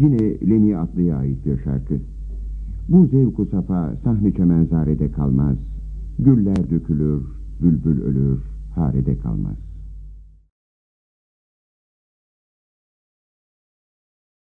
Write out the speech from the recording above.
Yine Lemi Atlı'ya ait bir şarkı. Bu zevku safa sahne çemenzarede kalmaz. Güller dökülür, bülbül ölür, harede kalmaz.